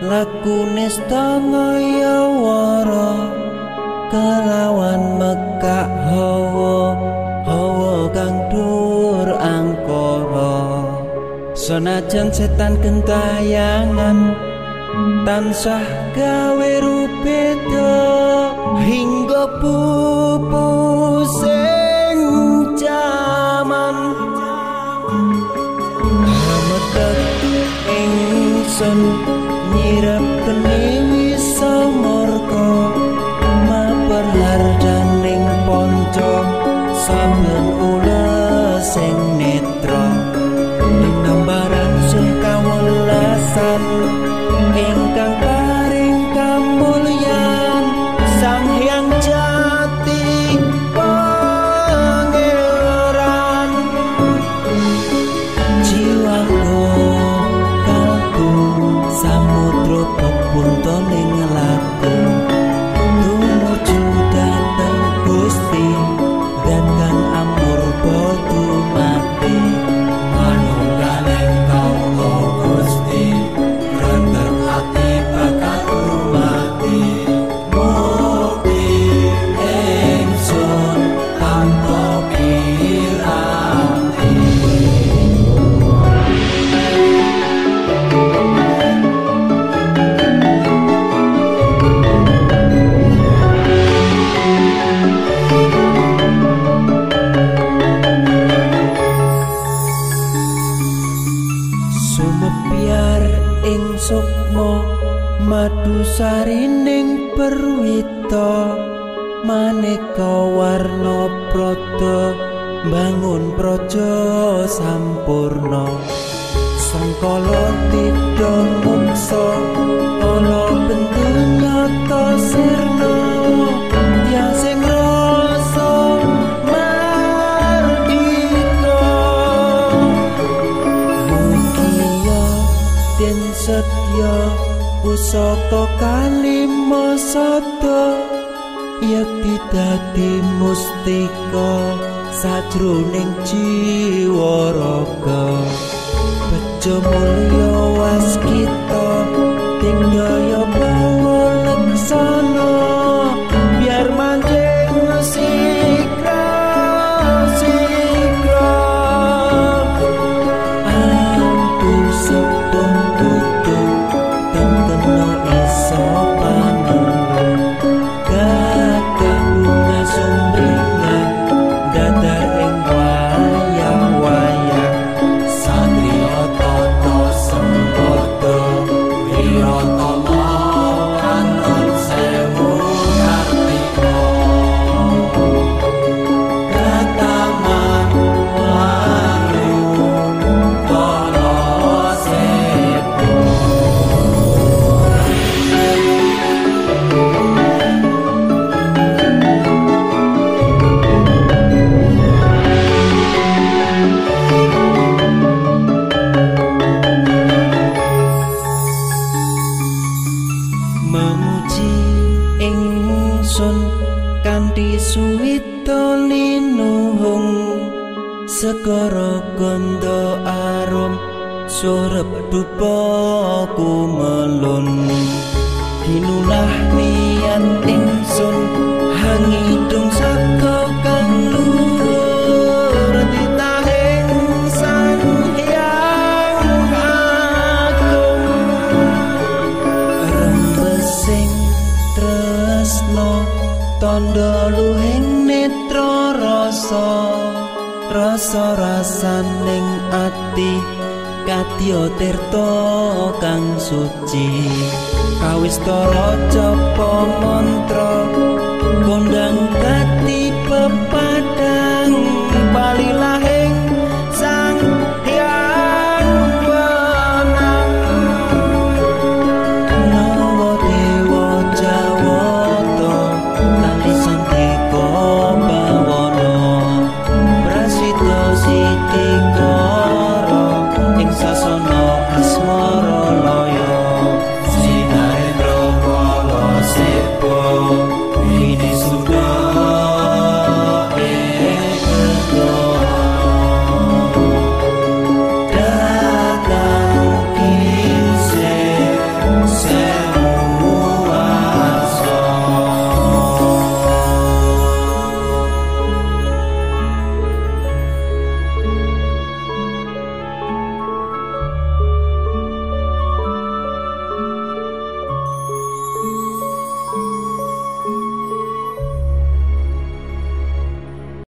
laku nestangaya wara kelawan mekak hawa hawa kang dur angkara. Senajan setan kentayangan tansah gawe rupeda hingga pupu ingsun nyirep kene wisa marga maperlar daning ponco sampeyan ula sing pebunto madu sarining perwita maneka warna prada bangun praja sampurna. Sangkala tida muksa ana nyata sirna setya pusaka kalima sada yakti dadi mustika sajroning jiwa raga. Bejo mulya waskita segara ganda arum surep dupa kumelun. Kinulah niat ingsun hangidung saka kang luhur ditahing sang hyang agung. Rembesing tresno tondo luhing netra rasa rasa rasaning ati katya tirta kang suci. Kawistara capa mantra kondang kati pepa